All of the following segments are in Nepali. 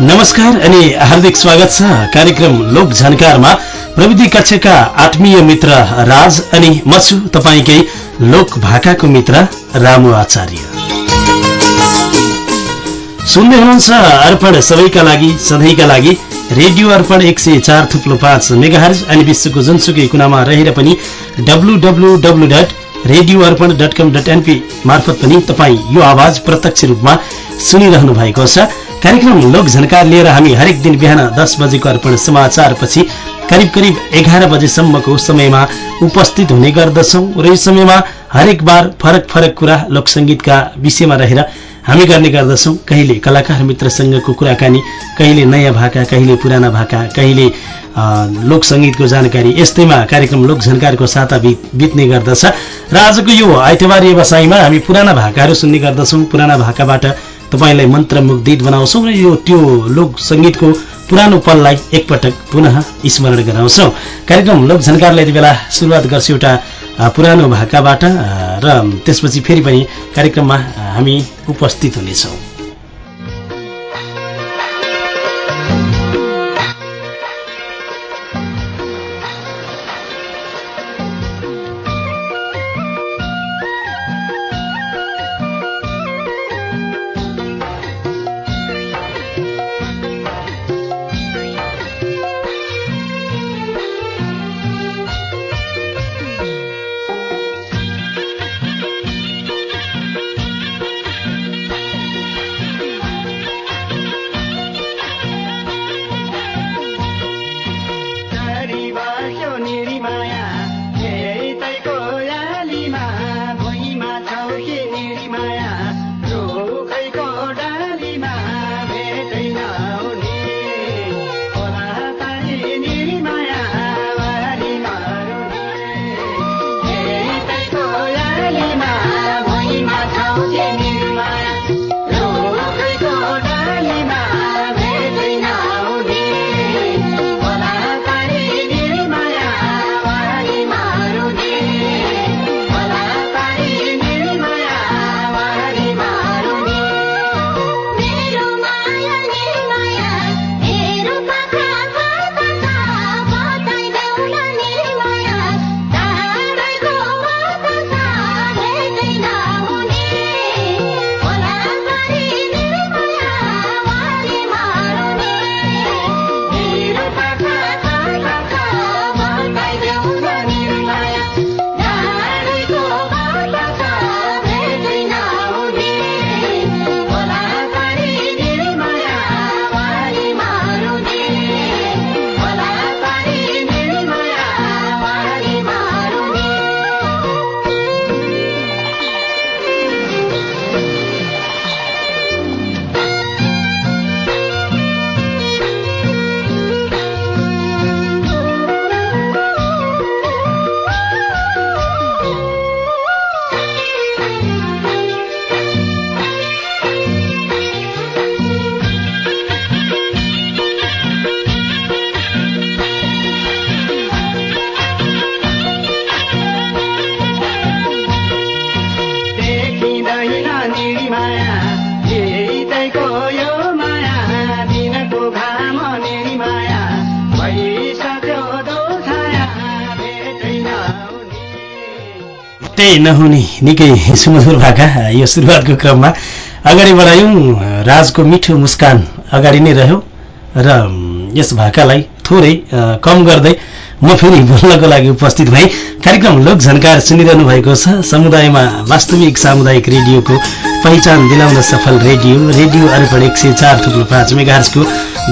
नमस्कार अनि हार्दिक स्वागत छ कार्यक्रम लोक जानकारमा प्रविधि कक्षका आत्मीय मित्र राज अनि म छु तपाईँकै लोक भाकाको मित्र रामु आचार्य। सुन्दै हुनुहुन्छ अर्पण सबैका लागि सधैँका लागि। रेडियो अर्पण एक सय चार थुप्लो पाँच मेगाहरज अनि विश्वको जुनसुकै कुनामा रहेर पनि W W W dot radio Arpan dot com dot NP मार्फत पनि तपाईँ यो आवाज प्रत्यक्ष रूपमा सुनिरहनु भएको छ। कार्यक्रम लोक झन्कार लिएर हामी हरेक दिन बिहान दस बजेको अर्पण समाचारपछि करिब करिब एघार बजेसम्मको समयमा उपस्थित हुने गर्दछौँ। र यो समयमा हरेक बार फरक फरक कुरा लोकसङ्गीतका विषयमा रहेर हामी गर्ने गर्दछौँ। कहिले कलाकार मित्रसँगको कुराकानी कहिले नयाँ भाका कहिले पुराना भाका कहिले लोकसङ्गीतको जानकारी। यस्तैमा कार्यक्रम लोक झन्कारको साता बित्ने गर्दछ। र आजको यो आइतबार व्यवसायमा हामी पुराना भाकाहरू सुन्ने गर्दछौँ। पुराना भाकाबाट तपाईँलाई मन्त्रमुग्धित बनाउँछौँ र यो त्यो लोक सङ्गीतको पुरानो पललाई एकपटक पुनः स्मरण गराउँछौँ। कार्यक्रम लोक झन्कारलाई यति बेला सुरुवात गर्छु एउटा पुरानो भाकाबाट र त्यसपछि फेरि पनि कार्यक्रममा हामी उपस्थित हुनेछौँ। त्यही नहुने निकै सुमधुर भाका यो सुरुवातको क्रममा। अगाडि बढायौँ राजको मिठो मुस्कान अगाडि नै रह्यो र यस भाकालाई थोरै कम गर्दै म फेरि बोल्नको लागि उपस्थित भएँ। कार्यक्रम लोक झन्कार सुनिरहनु भएको छ। समुदायमा वास्तविक सामुदायिक रेडियोको पहिचान दिलाउन सफल रेडियो रेडियो अर्पण एक सय चार थुप्रो पाँच मेगार्सको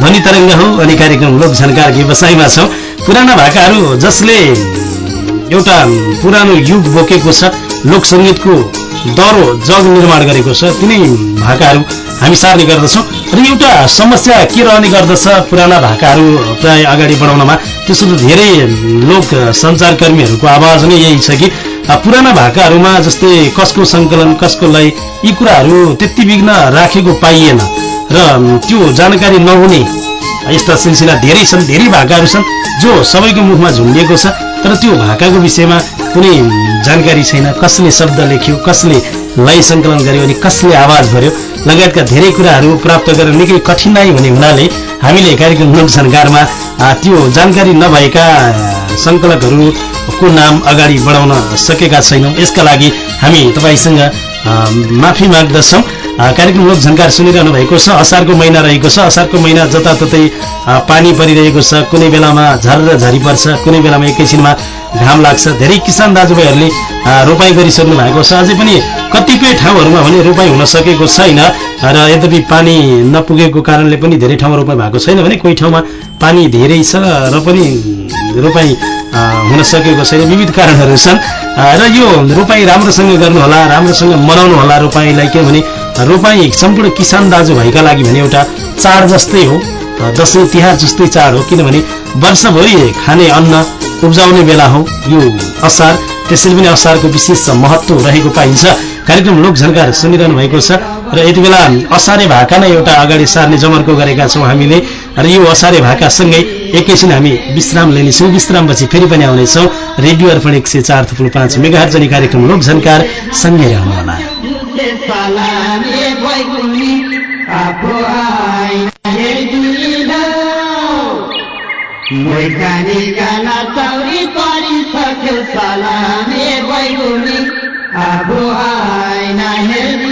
ध्वनि तरङ्ग हो अनि कार्यक्रम लोक झन्कार व्यवसायमा छौँ। पुराना भाकाहरू जसले एउटा पुरानो युग बोकेको छ लोकसङ्गीतको दरो जग निर्माण गरेको छ। तिनै भाकाहरू हामी सार्ने गर्दछौँ र एउटा समस्या के रहने गर्दछ पुराना भाकाहरू प्राय अगाडि बढाउनमा त्यसो त धेरै लोक सञ्चारकर्मीहरूको आवाज नै यही छ कि पुराना भाकाहरूमा जस्तै कसको सङ्कलन कसको लय यी कुराहरू त्यति बिघ्न राखेको पाइएन। र त्यो जानकारी नहुने यस्ता सिलसिला धेरै छन् धेरै भाकाहरू छन् जो सबैको मुखमा झुन्डिएको छ। तर त्यो भाकाको विषयमा कुनै जानकारी छैन। कसले शब्द लेख्यो कसले लय सङ्कलन गर्यो अनि कसले आवाज भर्यो लगायतका धेरै कुराहरू प्राप्त गरेर निकै कठिनाई हुने हुनाले हामीले कार्यक्रम लोकसङ्कारमा त्यो जानकारी नभएका सङ्कलकहरूको नाम अगाडि बढाउन सकेका छैनौँ। यसका लागि हामी तपाईँसँग माफी माग्दछौँ। कार्यक्रम लोक झन्कार सुनिरहनु भएको छ। असारको महिना रहेको छ। असारको महिना जताततै पानी परिरहेको छ। कुनै बेलामा झर झरी पर्छ। कुनै बेलामा एकैछिनमा घाम लाग्छ। धेरै किसान दाजुभाइहरूले रोपाई गरिसक्नु भएको छ। अझै पनि कतिपय ठाउँहरूमा भने रोपाई हुन सकेको छैन र यद्यपि पानी नपुगेको कारणले पनि धेरै ठाउँमा रोपाई भएको छैन भने कोही ठाउँमा पानी धेरै छ र पनि रोपाई हुन सकेको छैन। विविध कारणहरू छन्। र यो रोपाई राम्रोसँग गर्नुहोला राम्रोसँग मनाउनु होला रोपाईलाई किनभने रोपाई सम्पूर्ण किसान दाजुभाइका लागि भने एउटा चाड जस्तै हो दसैँ तिहार जस्तै चाड हो। किनभने वर्षभरि खाने अन्न उब्जाउने बेला हो यो असार। त्यसैले पनि असारको विशेष महत्व रहेको पाइन्छ। कार्यक्रम लोक झन्कार सुनिरहनु भएको छ र यति बेला असारे भाका नै एउटा अगाडि सार्ने जमर्को गरेका छौँ हामीले र यो असारे भाकासँगै एकैछिन हामी विश्राम लिनेछौँ। विश्रामपछि फेरि पनि आउनेछौँ। रेडियो अर्पण एक सय चार थुप्रो पाँच मेगाहर्जनी कार्यक्रम लोक झन्कार सँगै रहनुहोला परिसक्यो सलामे बैगुनी आफू आइन हेरिन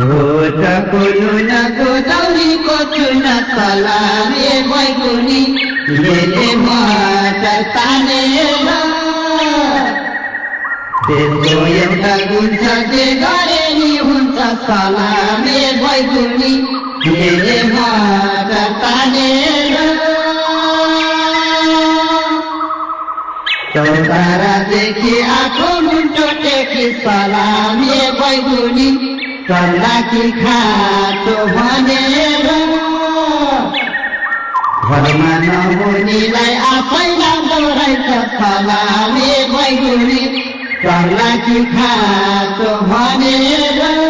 भोटको नुनको दौरीको चुन सलामे बैगुनी ले मटर तानेर त्यसको एउटा गुन्छ जे गरे नि हुन्छ सलामे बैगुनी ले मटर चौतारादेखि आएको मुन्टो टेकी सलामे बैगुनी चल्लाकी खातो भनेर घरमा नहुनेलाई आफैलाई दोहोऱ्याइछ सलामे बैगुनी चल्लाकी खातो भनेर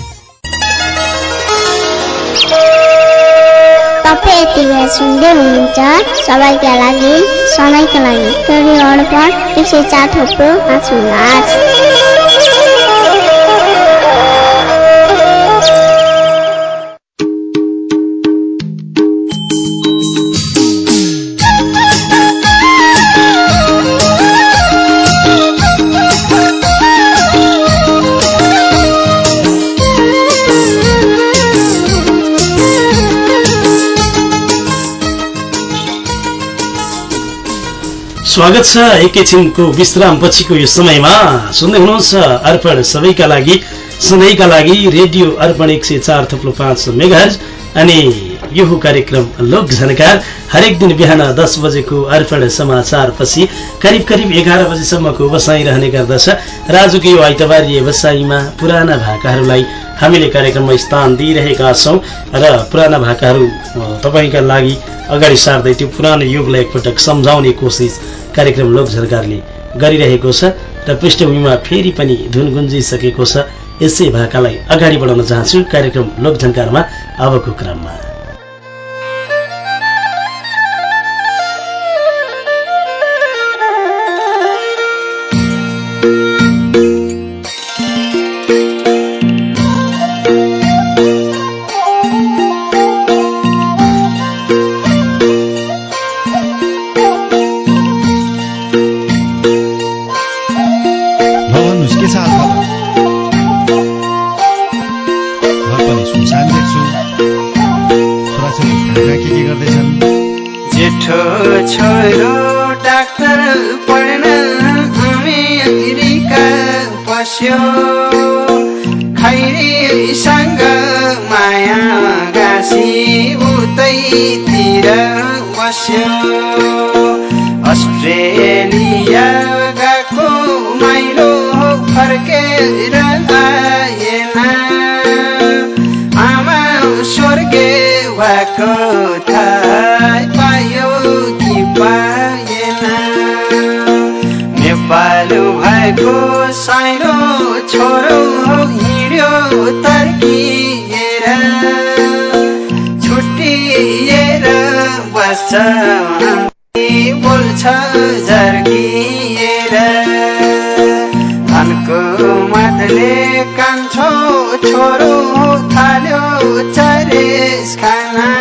तपाईँ यति बेला सुन्दै हुनुहुन्छ सबैका लागि सधैँका लागि अर्पण एक सय चार स्वागत छ एकैछिनको विश्राम पछिको यो समयमा। सुन्दै हुनुहुन्छ अर्पण सबैका लागि सधैँका लागि रेडियो अर्पण एक सय चार थप्लो पाँच मेघाज अनि यो कार्यक्रम लोक झनकार। हरेक दिन बिहान दस बजेको अर्पण समाचार पछि करिब करिब एघार बजीसम्मको बसाइ रहने गर्दछ राजुको यो आइतबारीय बसाइमा पुराना भाकाहरूलाई हामीले कार्यक्रममा स्थान दिइरहेका छौँ र पुराना भाकाहरू तपाईँका लागि अगाडि सार्दै त्यो पुरानो युगलाई एकपटक सम्झाउने कोसिस कार्यक्रम लोक झर्कारले गरिरहेको छ र पृष्ठभूमिमा फेरि पनि धुन गुन्जिसकेको छ। यसै भाकालाई अगाडि बढाउन चाहन्छु कार्यक्रम लोकझङ्कारमा अबको क्रममा। पस्यो खैरीसँग माया गाँसी उतैतिर बस्यो अस्ट्रेलिया गएको माइलो फर्केर आएन आमा स्वर्गे भएको पायो कि पाएन नेपाल भएको छोरो हिँड्यो तर्किएर छुट्टिएर बस्छ बोल्छ झर्किएर धनको मतले कान्छो छोरो थाल्यो चरेस खाना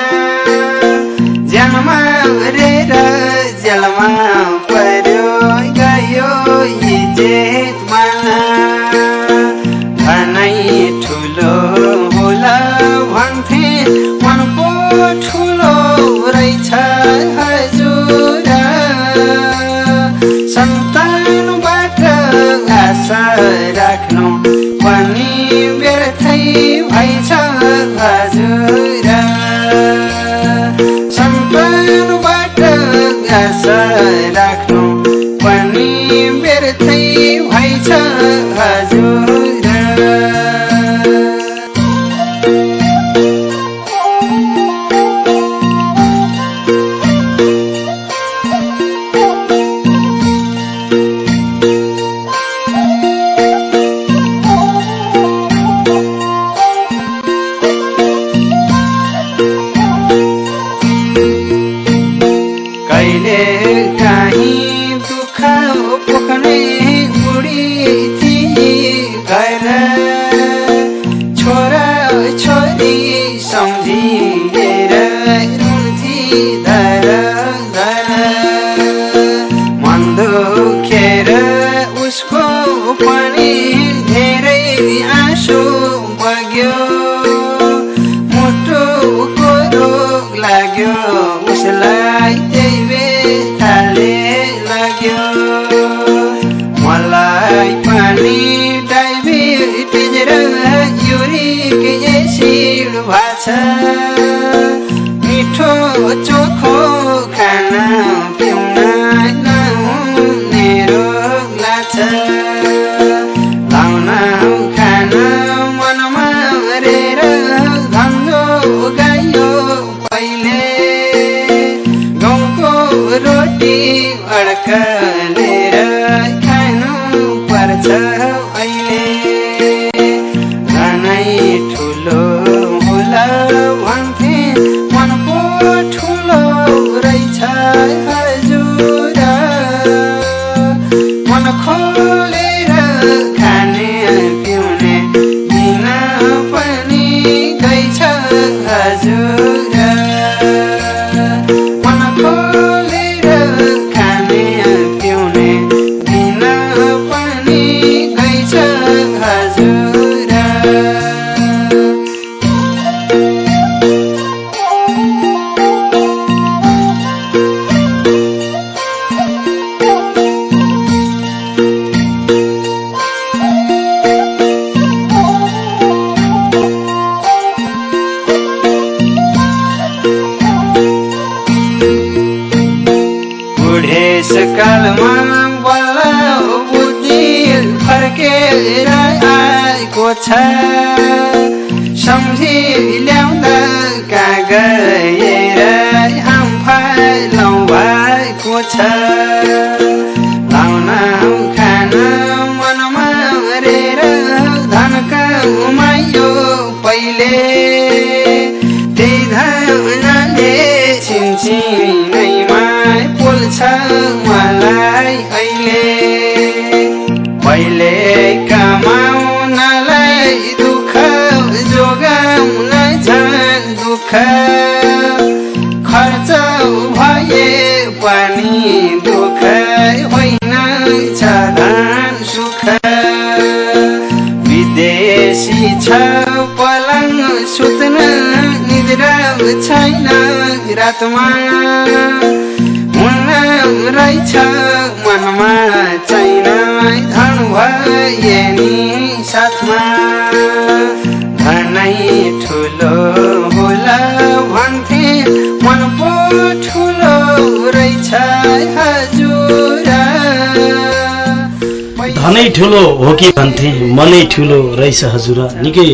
रातमा हुन रहेछ मनमा छैन धन भए नि साथमा। धनै ठुलो होला भन्थे मन पो ठुलो रहेछ हजुर। धनै ठुलो हो कि भन्थे मनै ठुलो रहेछ हजुर। निकै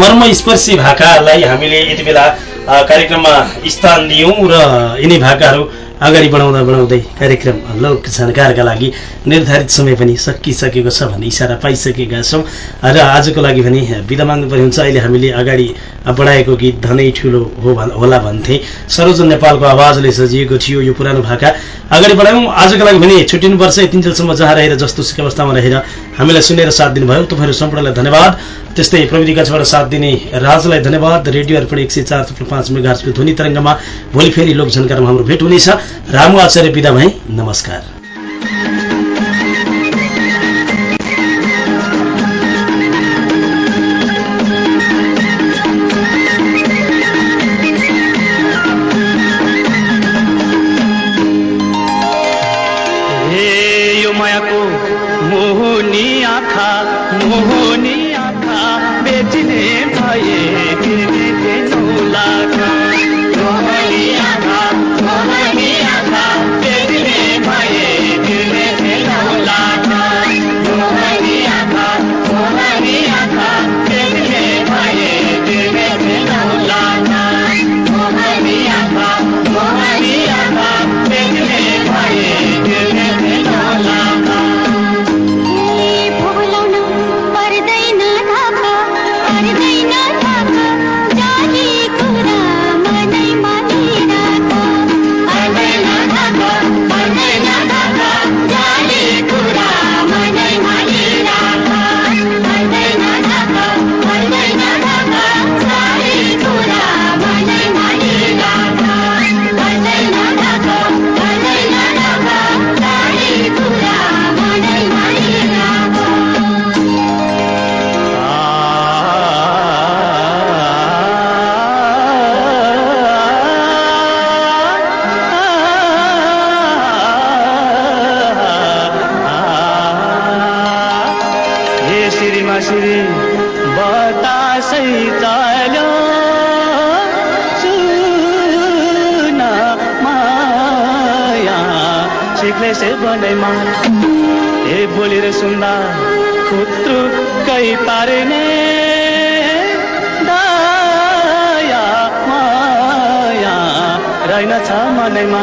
मर्मस्पर्शी भाकालाई हामीले यति बेला कार्यक्रममा स्थान दियौँ र यिनै भाकाहरू अगाडि बढाउँदा बढाउँदै कार्यक्रम लोक जानकारका लागि निर्धारित समय पनि सकिसकेको छ भन्ने इसारा पाइसकेका छौँ। र आजको लागि भने बिदा माग्नुपर्ने हुन्छ। अहिले हामीले अगाडि बढाएको गीत धनै ठुलो हो होला भन्थे। सरोजन नेपालको आवाजले सजिएको थियो यो पुरानो भाका। अगाडि बढायौँ आजको लागि भने छुट्टिनुपर्छ यतिन्जेलसम्म जहाँ रहेर जस्तो सुकै अवस्थामा रहेर हामीलाई सुनेर साथ दिनुभयो। तपाईँहरू सम्पूर्णलाई धन्यवाद। त्यस्तै प्रविधि कक्षबाट साथ दिने राजलाई धन्यवाद। रेडियो अर्पण एक सय चार थुप्रो पाँच मेगार्सको ध्वनि तरङ्गमा भोलि फेरि लोक झन्कारमा हाम्रो भेट हुनेछ। रामु आचार्य विदा भए नमस्कार। मोहनी बनैमा हे बोलेर सुन्दा खुत्रुकै पार्ने दया माया रहेनछ मनैमा।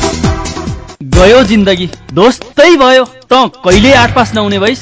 गयो जिन्दगी। दोस्तै भयो त कहिले आठ पास नहुने भइस?